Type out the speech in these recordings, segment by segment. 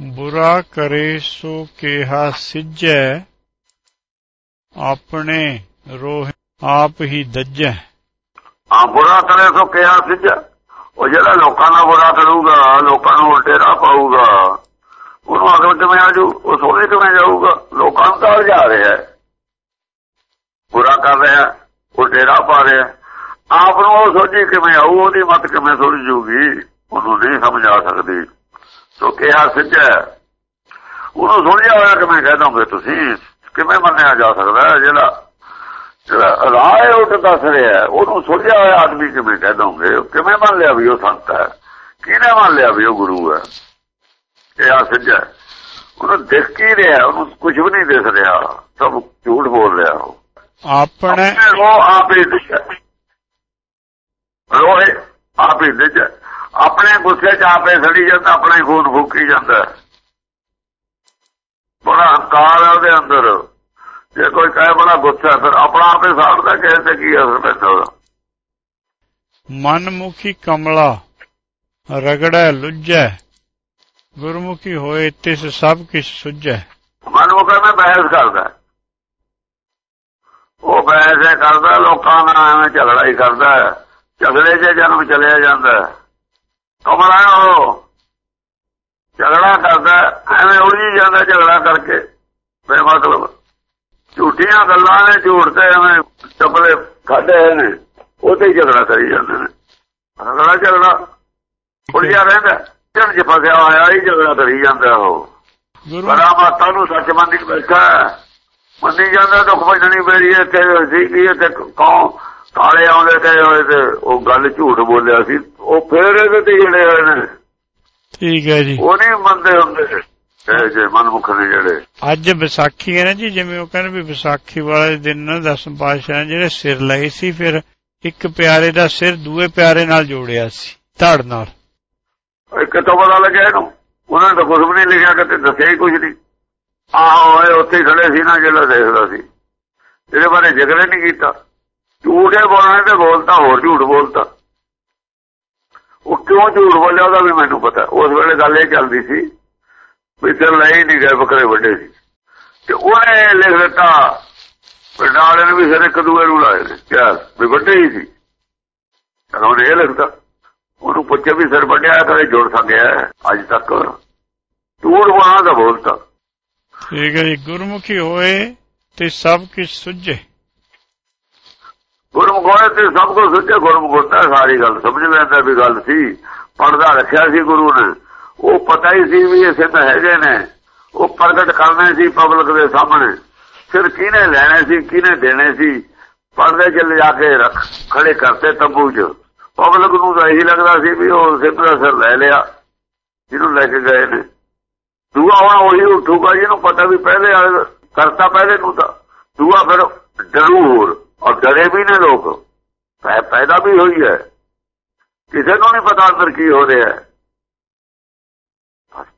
ਬੁਰਾ ਕਰੇ ਸੋ ਕਿਹਾ ਸਿੱਜੈ, ਆਪਣੇ ਰੋਹ ਆਪ ਹੀ ਦੱਜੈ। ਆ ਬੁਰਾ ਕਰੇ ਸੋ ਕਿਹਾ ਸਿੱਜ, ਉਹ ਜਿਹੜਾ ਲੋਕਾਂ ਨਾਲ ਬੁਰਾ ਕਰੂਗਾ, ਲੋਕਾਂ ਨੂੰ ਉਲਟੇ ਰਾਹ ਪਾਊਗਾ, ਉਹਨੂੰ ਅਗਲ ਕਿਵੇਂ ਆਜੂ? ਉਹ ਸੋਹਣੇ ਕਿਵੇਂ ਜਾਊਗਾ? ਲੋਕਾਂ ਨੂੰ ਤਾਂ ਜਾ ਰਿਹਾ ਬੁਰਾ ਕਰ ਰਿਹਾ ਉਲਟੇ ਰਾਹ ਪਾ ਰਿਹਾ ਆਪ ਨੂੰ ਉਹ ਸੋਝੀ ਕਿਵੇਂ ਆਊ, ਉਹਦੀ ਮਤ ਕਿਵੇਂ ਸੁਝ ਜੂਗੀ? ਉਹਨੂੰ ਨਹੀਂ ਸਮਝ ਆ ਸਕਦੀ। ਸੋ ਕਿਹਾ ਸਿੱਧਾ ਉਹਨੂੰ ਸੁਣਿਆ ਹੋਇਆ ਕਿਵੇਂ ਕਹਿ ਦੋਗੇ ਤੁਸੀਂ ਕਿਵੇਂ ਮੰਨਿਆ ਜਾ ਸਕਦਾ ਹੈ ਜਿਹੜਾ ਜਿਹੜਾ ਰਾਹ ਉੱਠ ਦੱਸ ਰਿਹਾ ਉਹਨੂੰ ਸੁਣਿਆ ਹੋਇਆ ਆਦਮੀ ਕਿਵੇਂ ਕਹਿ ਦੋਗੇ ਕਿਵੇਂ ਮੰਨ ਲਿਆ ਵੀ ਉਹ ਸੰਤ ਹੈ? ਕਿਹਨੇ ਮੰਨ ਲਿਆ ਵੀ ਉਹ ਗੁਰੂ ਹੈ? ਇਹ ਆ ਸਿੱਧਾ ਉਹਨੂੰ ਦਿਖ ਕੀ ਰਿਹਾ? ਉਹਨੂੰ ਕੁਝ ਵੀ ਨਹੀਂ ਦਿਖ ਰਿਹਾ। ਸਭ ਝੂਠ ਬੋਲ ਰਿਹਾ ਉਹ। ਆਪਣੇ ਉਹ ਆਪੇ ਦਿਸ਼ਾ ਰੋਏ ਆਪੇ ਦਿਸ਼ਾ ਆਪਣੇ ਗੁੱਸੇ 'ਚ ਆਪੇ ਸੜੀ ਜਾਂਦਾ ਆਪਣਾ ਹੀ ਖੂਨ ਫੂਕੀ ਜਾਂਦਾ। ਬੜਾ ਹੰਕਾਰ ਹੈ ਉਹਦੇ ਅੰਦਰ। ਜੇ ਕੋਈ ਕਹੇ ਬੜਾ ਗੁੱਸਾ ਫਿਰ ਆਪਣਾ ਆਪੇ ਸਾੜਦਾ ਕਿਸੇ ਤੇ ਕੀ ਅਸਰ ਪੈਂਦਾ ਮਨਮੁਖੀ ਕਮਲਾ ਰਗੜੈ ਲੁੱਜੈ। ਗੁਰਮੁਖੀ ਹੋਏ ਤਿਸ ਸਭ ਕਿਛ ਸੁਝੈ ਮਨ ਉਹ ਕਹਿੰਦਾ ਬਹਿਸ ਕਰਦਾ। ਉਹ ਬਹਿਸ ਕਰਦਾ ਲੋਕਾਂ ਨਾਲ ਐਵੇਂ ਝਗੜਾ ਹੀ ਕਰਦਾ। ਝਗੜੇ 'ਚ ਜਨਮ ਚਲਿਆ ਜਾਂਦਾ। ਕਮਲਾ ਉਹ। ਝਗੜਾ ਕਰਦਾ ਐਵੇਂ ਉਲਝੀ ਜਾਂਦਾ ਝਗੜਾ ਕਰਕੇ। ਬੇਮਤਲਬ ਝੂਠੀਆਂ ਗੱਲਾਂ ਨੇ ਝੂਠ ਤੇ ਐਵੇਂ ਚਪਲੇ ਖਾਦੇ ਨੇ। ਉਹਦੇ ਝਗੜਾ ਕਰੀ ਜਾਂਦੇ ਨੇ। ਝਗੜਾ ਝਗੜਾ ਉਲਝਿਆ ਰਹਿੰਦਾ ਝੜ ਚ ਫਸਿਆ ਹੋਇਆ ਹੀ ਝਗੜਾ ਕਰੀ ਜਾਂਦਾ ਉਹ। ਬੜਾ ਮਾਤਾ ਨੂੰ ਸੱਚ ਮੰਨੀ ਬੈਠਾ ਮੰਨੀ ਜਾਂਦਾ ਦੁੱਖ ਭਜਣੀ ਮੇਰੀ ਇੱਥੇ ਸੀ ਕੀ ਤੇ ਕੌਣ ਕਾਲੇ ਆਉਂਦੇ ਤੇ ਤੇ ਉਹ ਗੱਲ ਝੂਠ ਬੋਲਿਆ ਸੀ। ਉਹ ਫੇਰ ਇਹਦੇ ਤੇ ਜਿਹੜੇ ਹੋਏ ਨੇ। ਠੀਕ ਹੈ ਜੀ। ਉਹ ਨਹੀਂ ਮੰਨਦੇ ਹੁੰਦੇ ਇਹ ਜੇ ਮਨਮੁਖ ਨੇ ਜਿਹੜੇ। ਅੱਜ ਵਿਸਾਖੀ ਹੈ ਨਾ ਜੀ ਜਿਵੇਂ ਉਹ ਕਹਿੰਦੇ ਵੀ ਵਿਸਾਖੀ ਵਾਲੇ ਦਿਨ ਦਸਮ ਪਾਤਸ਼ਾਹ ਜਿਹੜੇ ਸਿਰ ਲਏ ਸੀ ਫਿਰ ਇੱਕ ਪਿਆਰੇ ਦਾ ਸਿਰ ਦੂਏ ਪਿਆਰੇ ਨਾਲ ਜੋੜਿਆ ਸੀ ਧੜ ਨਾਲ। ਇਹ ਕਿਤੋਂ ਪਤਾ ਲੱਗਿਆ ਇਹਨੂੰ। ਉਹਨਾਂ ਨੇ ਤਾਂ ਕੁਝ ਵੀ ਨਹੀਂ ਲਿਖਿਆ ਕਿਤੇ ਦੱਸਿਆ ਹੀ ਕੁਝ ਨਹੀਂ। ਆਹੋ ਇਹ ਉੱਥੇ ਖੜੇ ਸੀ ਨਾ ਜਿਹੜਾ ਦੇਖਦਾ ਸੀ। ਇਹਦੇ ਬਾਰੇ ਜ਼ਿਕਰ ਨਹੀਂ ਕੀਤਾ। ਝੂਠੇ ਬੋਲਣੇ ਤੇ ਬੋਲਤਾ ਹੋਰ ਝੂਠ ਬੋਲਤਾ। ਉਹ ਕਿਉਂ ਝੂਠ ਬੋਲਿਆ ਉਹਦਾ ਵੀ ਮੈਨੂੰ ਪਤਾ। ਉਸ ਵੇਲੇ ਗੱਲ ਇਹ ਚੱਲਦੀ ਸੀ ਵੀ ਸਿਰ ਲੈ ਨਹੀਂ ਗਏ ਬੱਕਰੇ ਵੱਡੇ ਸੀ। ਤੇ ਉਹਨੇ ਲਿਖ ਦਿੱਤਾ ਪਿੰਡਾਲੇ ਨੇ ਵੀ ਸਿਰ ਇੱਕ ਦੂਏ ਨੂੰ ਲਾਏ ਨੇ। ਕਿਹਾ ਵੀ ਵੱਡੇ ਹੀ ਸੀ। ਤਾਂ ਉਹਨੇ ਇਹ ਲਿਖਤਾ ਉਹਨੂੰ ਪੁੱਛਿਆ ਵੀ ਸਿਰ ਵੱਡਿਆ ਕਦੇ ਜੁੜ ਸਕਿਆ ਅੱਜ ਤੱਕ। ਝੂਠ ਬੋਲਣਾ ਤਾਂ ਬੋਲਤਾ ਠੀਕ ਹੈ ਜੀ, ਗੁਰਮੁਖੀ ਹੋਏ ਤੇ ਸਭ ਕਿਛ ਸੁਝੇ। ਗੁਰਮੁਖ ਤੇ ਸਭ ਕੁਝ ਸੁੱਝੇ ਗੁਰਮੁਖ ਸਾਰੀ ਗੱਲ ਸਮਝ ਲੈਂਦਾ ਵੀ ਗੱਲ ਸੀ। ਪਰਦਾ ਰੱਖਿਆ ਸੀ ਗੁਰੂ ਨੇ। ਉਹ ਪਤਾ ਹੀ ਸੀ ਵੀ ਇਹ ਸਿੱਧ ਹੈਗੇ ਨੇ। ਉਹ ਪ੍ਰਗਟ ਕਰਨੇ ਸੀ ਪਬਲਿਕ ਦੇ ਸਾਹਮਣੇ। ਫਿਰ ਕਿਹਨੇ ਲੈਣੇ ਸੀ, ਕਿਹਨੇ ਦੇਣੇ ਸੀ? ਪਰਦੇ 'ਚ ਲਿਜਾ ਕੇ ਰੱਖ, ਖੜੇ ਕਰਤੇ ਤੰਬੂ 'ਚ। ਪਬਲਿਕ ਨੂੰ ਤਾਂ ਇਹੀ ਲੱਗਦਾ ਸੀ ਵੀ ਉਹ ਸਿੱਧ ਦਾ ਸਿਰ ਲੈ ਲਿਆ, ਜਿਹਨੂੰ ਲੈ ਕੇ ਗਏ ਨੇ। ਦੂਆ ਹੁਣ ਉਹੀ ਉੱਠੂਗਾ, ਜਿਹਨੂੰ ਪਤਾ ਵੀ ਪਹਿਲੇ ਕਰਤਾ ਪਹਿਲੇ ਨੂੰ ਤਾਂ। ਦੂਆ ਫਿਰ ਡਰੂ ਹੋਰ। ਔਰ ਡਰੇ ਵੀ ਨੇ ਲੋਕ। ਪੈਦਾ ਵੀ ਹੋਈ ਹੈ। ਕਿਸੇ ਨੂੰ ਨਹੀਂ ਪਤਾ ਅੰਦਰ ਕੀ ਹੋ ਰਿਹਾ ਹੈ।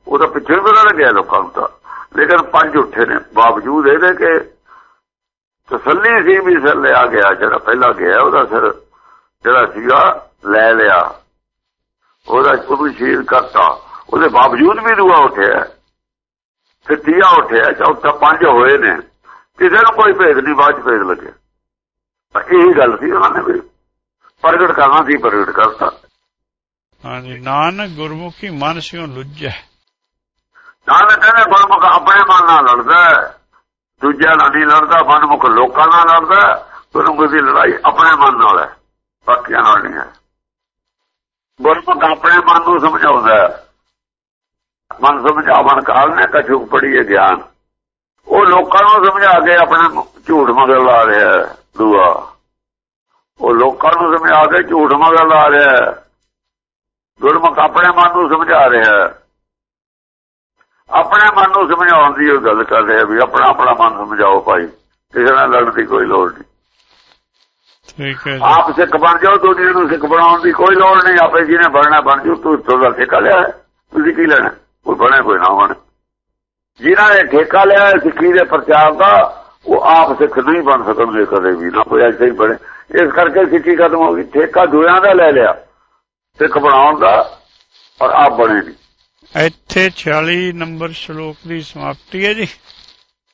ਉਹ ਤਾਂ ਪਿੱਛੇ ਹੀ ਪਤਾ ਲੱਗਿਆ ਲੋਕਾਂ ਨੂੰ ਤਾਂ। ਲੇਕਿਨ ਪੰਜ ਉੱਠੇ ਨੇ। ਬਾਵਜੂਦ ਇਹਦੇ ਕਿ ਤਸੱਲੀ ਸੀ ਵੀ ਸਿਰ ਲਿਆ ਗਿਆ, ਜਿਹੜਾ ਪਹਿਲਾਂ ਗਿਆ, ਉਹਦਾ ਸਿਰ ਜਿਹੜਾ ਸੀਗਾ, ਲੈ ਲਿਆ। ਉਹਦਾ ਉਹਨੂੰ ਸ਼ਹੀਦ ਕਰਤਾ। ਉਹਦੇ ਬਾਵਜੂਦ ਵੀ ਦੂਆ ਉੱਠਿਆ ਫਿਰ ਤੀਆ ਉੱਠਿਆ ਚੌਥਾ ਪੰਜ ਹੋਏ ਨੇ। ਕਿਸੇ ਨੂੰ ਕੋਈ ਭੇਦ ਨਹੀਂ, ਬਾਅਦ ਚ ਭੇਦ ਲੱਗਿਆ। ਪਰ ਇਹੀ ਗੱਲ ਸੀ ਉਹਨਾਂ ਨੇ ਵੀ ਪ੍ਰਗਟ ਕਰਨਾ ਸੀ ਪ੍ਰਗਟ ਕਰਤਾ। ਹਾਂਜੀ ਨਾਨਕ ਗੁਰਮੁਖੀ ਮਨ ਸਿਉ ਲੁੱਜੈ। ਨਾਲ ਕਹਿੰਦੇ ਗੁਰਮੁਖ ਆਪਣੇ ਮਨ ਨਾਲ ਲੜਦਾ ਨਾਲ ਨਹੀਂ ਲੜਦਾ ਮਨਮੁਖ ਲੋਕਾਂ ਨਾਲ ਲੜਦਾ। ਗੁਰਮੁਖ ਦੀ ਲੜਾਈ ਆਪਣੇ ਮਨ ਨਾਲ ਹੈ ਬਾਕੀਆਂ ਨਾਲ ਨਹੀਂ ਹੈ। ਗੁਰਮੁਖ ਆਪਣੇ ਮਨ ਨੂੰ ਸਮਝਾਉਂਦਾ। ਮਨ ਸਮਝਾਵਣ ਕਾਲ ਨੇ ਕਛੁਕ ਪੜੀ ਹੈ ਗਿਆਨ। ਉਹ ਲੋਕਾਂ ਨੂੰ ਸਮਝਾ ਕੇ ਆਪਣੇ ਝੂਠ ਮਗਰ ਲਾ ਰਿਹਾ ਦੂਆ। ਉਹ ਲੋਕਾਂ ਨੂੰ ਸਮਝਾ ਕੇ ਝੂਠ ਮਗਰ ਲਾ ਰਿਹਾ ਹੈ। ਗੁਰਮੁਖ ਆਪਣੇ ਮਨ ਨੂੰ ਸਮਝਾ ਰਿਹਾ ਹੈ। ਆਪਣੇ ਮਨ ਨੂੰ ਸਮਝਾਉਣ ਦੀ ਉਹ ਗੱਲ ਕਰ ਰਿਹਾ ਵੀ ਆਪਣਾ ਆਪਣਾ ਮਨ ਸਮਝਾਓ ਭਾਈ। ਕਿਸੇ ਨਾਲ ਲੜਨ ਦੀ ਕੋਈ ਲੋੜ ਨਹੀਂ। ਠੀਕ ਹੈ ਆਪ ਸਿੱਖ ਬਣ ਜਾਓ ਦੂਜੇ ਨੂੰ ਸਿੱਖ ਬਣਾਉਣ ਦੀ ਕੋਈ ਲੋੜ ਨਹੀਂ। ਆਪੇ ਜਿਹਨੇ ਬਣਨਾ ਬਣ ਜੂ ਤੂੰ ਤੁਹਾਡਾ ਠੇਕਾ ਲਿਆ। ਤੁਸੀਂ ਕੀ ਲੈਣਾ? ਕੋਈ ਬਣੇ ਕੋਈ ਨਾ ਬਣੇ। ਜਿਨ੍ਹਾਂ ਨੇ ਠੇਕਾ ਲਿਆ ਸਿੱਖੀ ਦੇ ਪ੍ਰਚਾਰ ਦਾ ਉਹ ਆਪ ਸਿੱਖ ਨਹੀਂ ਬਣ ਸਕਣਗੇ ਕਦੇ ਵੀ। ਨਾ ਕੋਈ ਐਸੇ ਹੀ ਬਣੇ। ਇਸ ਕਰਕੇ ਸਿੱਖੀ ਖਤਮ ਹੋ ਗਈ। ਠੇਕਾ ਦੂਆਂ ਦਾ ਲੈ ਲਿਆ। ਸਿੱਖ ਬਣਾਉਣ ਦਾ ਔਰ ਆਪ ਬਣੇ ਨਹੀਂ ਇੱਥੇ 46 ਨੰਬਰ ਸ਼ਲੋਕ ਦੀ ਸਮਾਪਤੀ ਹੈ ਜੀ।